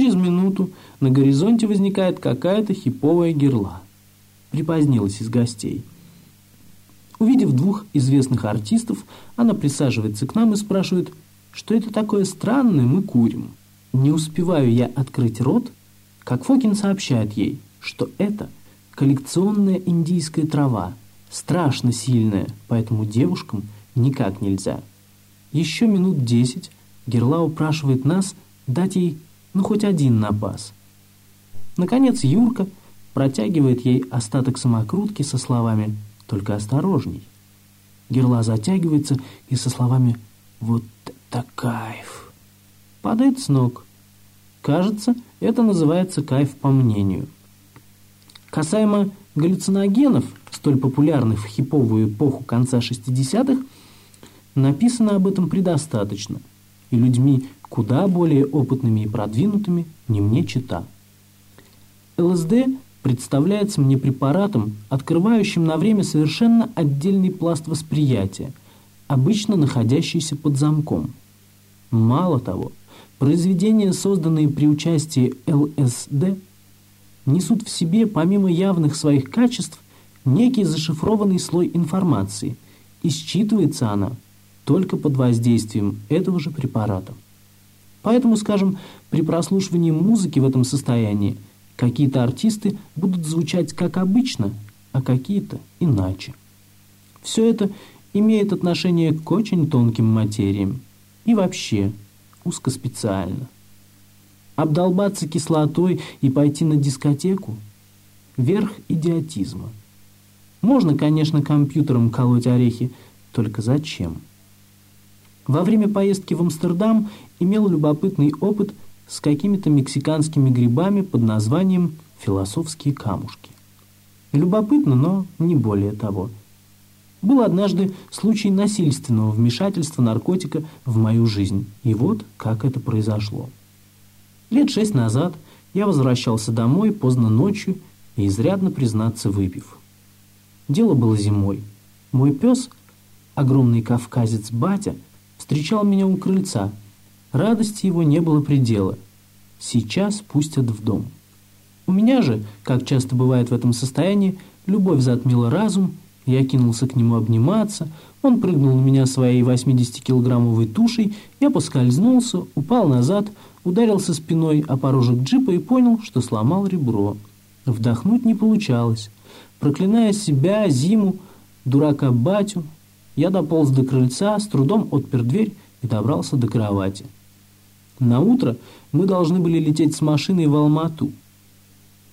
Через минуту на горизонте возникает какая-то хиповая герла. Припозднилась из гостей. Увидев двух известных артистов, она присаживается к нам и спрашивает, что это такое странное мы курим. Не успеваю я открыть рот, как Фокин сообщает ей, что это коллекционная индийская трава, страшно сильная, поэтому девушкам никак нельзя. Еще минут десять Герла упрашивает нас дать ей ну хоть один напас. Наконец Юрка протягивает ей остаток самокрутки со словами «Только осторожней». Герла затягивается и со словами «Вот это кайф!» падает с ног. Кажется, это называется кайф по мнению. Касаемо галлюциногенов, столь популярных в хиповую эпоху конца 60-х, написано об этом предостаточно, и людьми куда более опытными и продвинутыми не мне чита. ЛСД представляется мне препаратом, открывающим на время совершенно отдельный пласт восприятия, обычно находящийся под замком. Мало того, произведения, созданные при участии ЛСД, несут в себе, помимо явных своих качеств, некий зашифрованный слой информации, и считывается она только под воздействием этого же препарата. Поэтому, скажем, при прослушивании музыки в этом состоянии какие-то артисты будут звучать как обычно, а какие-то иначе. Все это имеет отношение к очень тонким материям и вообще узкоспециально. Обдолбаться кислотой и пойти на дискотеку – верх идиотизма. Можно, конечно, компьютером колоть орехи, только зачем? Во время поездки в Амстердам имел любопытный опыт с какими-то мексиканскими грибами под названием «философские камушки». Любопытно, но не более того. Был однажды случай насильственного вмешательства наркотика в мою жизнь, и вот как это произошло. Лет шесть назад я возвращался домой поздно ночью и изрядно, признаться, выпив. Дело было зимой. Мой пес, огромный кавказец Батя, встречал меня у крыльца – Радости его не было предела. Сейчас пустят в дом. У меня же, как часто бывает в этом состоянии, любовь затмила разум, я кинулся к нему обниматься, он прыгнул на меня своей 80-килограммовой тушей, я поскользнулся, упал назад, ударился спиной о порожек джипа и понял, что сломал ребро. Вдохнуть не получалось. Проклиная себя, зиму, дурака батю, я дополз до крыльца, с трудом отпер дверь и добрался до кровати. На утро мы должны были лететь с машиной в Алмату.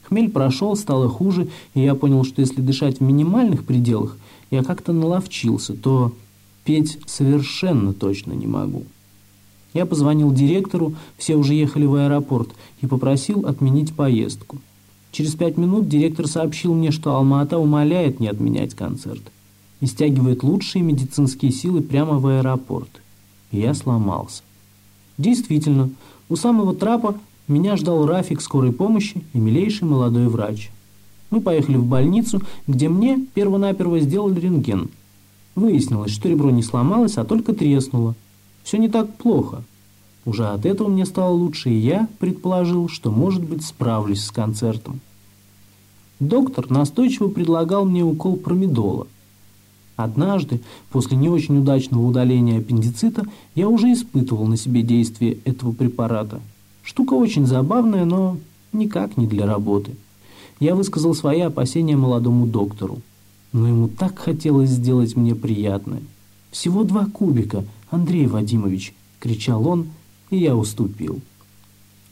Хмель прошел, стало хуже, и я понял, что если дышать в минимальных пределах, я как-то наловчился, то петь совершенно точно не могу. Я позвонил директору, все уже ехали в аэропорт, и попросил отменить поездку. Через пять минут директор сообщил мне, что Алма-Ата умоляет не отменять концерт и стягивает лучшие медицинские силы прямо в аэропорт. Я сломался. Действительно, у самого трапа меня ждал Рафик скорой помощи и милейший молодой врач. Мы поехали в больницу, где мне первонаперво сделали рентген. Выяснилось, что ребро не сломалось, а только треснуло. Все не так плохо. Уже от этого мне стало лучше, и я предположил, что, может быть, справлюсь с концертом. Доктор настойчиво предлагал мне укол промедола. Однажды, после не очень удачного удаления аппендицита, я уже испытывал на себе действие этого препарата. Штука очень забавная, но никак не для работы. Я высказал свои опасения молодому доктору. Но ему так хотелось сделать мне приятное. «Всего два кубика, Андрей Вадимович!» – кричал он, и я уступил.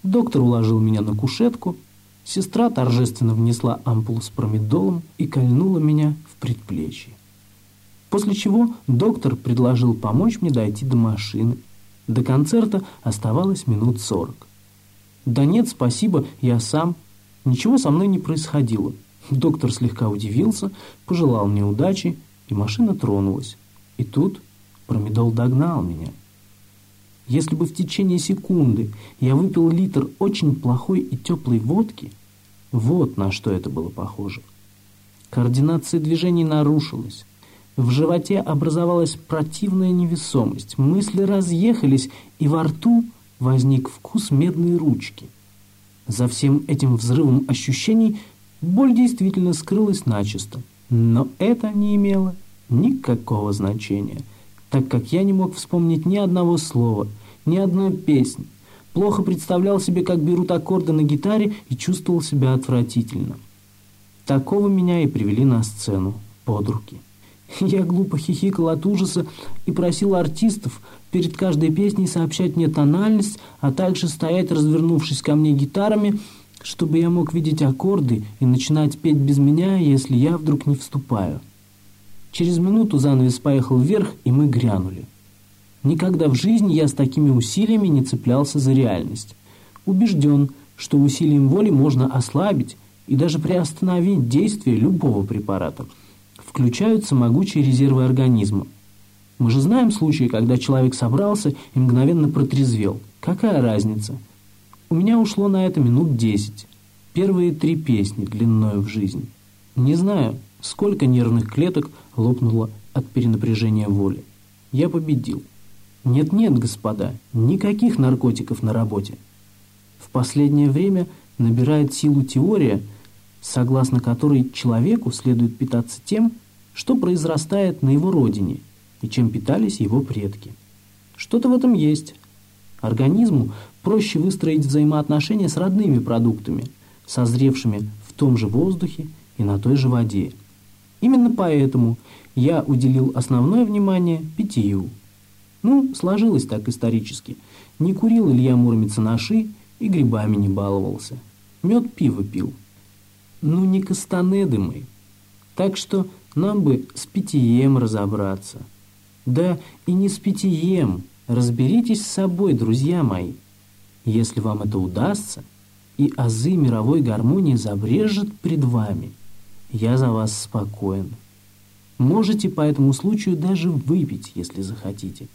Доктор уложил меня на кушетку, сестра торжественно внесла ампулу с промедолом и кольнула меня в предплечье. После чего доктор предложил помочь мне дойти до машины. До концерта оставалось минут сорок. Да нет, спасибо, я сам. Ничего со мной не происходило. Доктор слегка удивился, пожелал мне удачи, и машина тронулась. И тут промедол догнал меня. Если бы в течение секунды я выпил литр очень плохой и теплой водки, вот на что это было похоже. Координация движений нарушилась. В животе образовалась противная невесомость, мысли разъехались, и во рту возник вкус медной ручки. За всем этим взрывом ощущений боль действительно скрылась начисто. Но это не имело никакого значения, так как я не мог вспомнить ни одного слова, ни одной песни. Плохо представлял себе, как берут аккорды на гитаре и чувствовал себя отвратительно. Такого меня и привели на сцену под руки. Я глупо хихикал от ужаса и просил артистов перед каждой песней сообщать мне тональность, а также стоять, развернувшись ко мне гитарами, чтобы я мог видеть аккорды и начинать петь без меня, если я вдруг не вступаю. Через минуту занавес поехал вверх, и мы грянули. Никогда в жизни я с такими усилиями не цеплялся за реальность. Убежден, что усилием воли можно ослабить и даже приостановить действие любого препарата – включаются могучие резервы организма. Мы же знаем случаи, когда человек собрался и мгновенно протрезвел. Какая разница? У меня ушло на это минут десять. Первые три песни длиною в жизнь. Не знаю, сколько нервных клеток лопнуло от перенапряжения воли. Я победил. Нет-нет, господа, никаких наркотиков на работе. В последнее время набирает силу теория, согласно которой человеку следует питаться тем, что произрастает на его родине и чем питались его предки. Что-то в этом есть. Организму проще выстроить взаимоотношения с родными продуктами, созревшими в том же воздухе и на той же воде. Именно поэтому я уделил основное внимание питью. Ну, сложилось так исторически. Не курил Илья Муромец наши и грибами не баловался. Мед пиво пил. Ну, не кастанеды мы. Так что нам бы с питьем разобраться. Да и не с питьем. Разберитесь с собой, друзья мои. Если вам это удастся, и азы мировой гармонии забрежет пред вами, я за вас спокоен. Можете по этому случаю даже выпить, если захотите.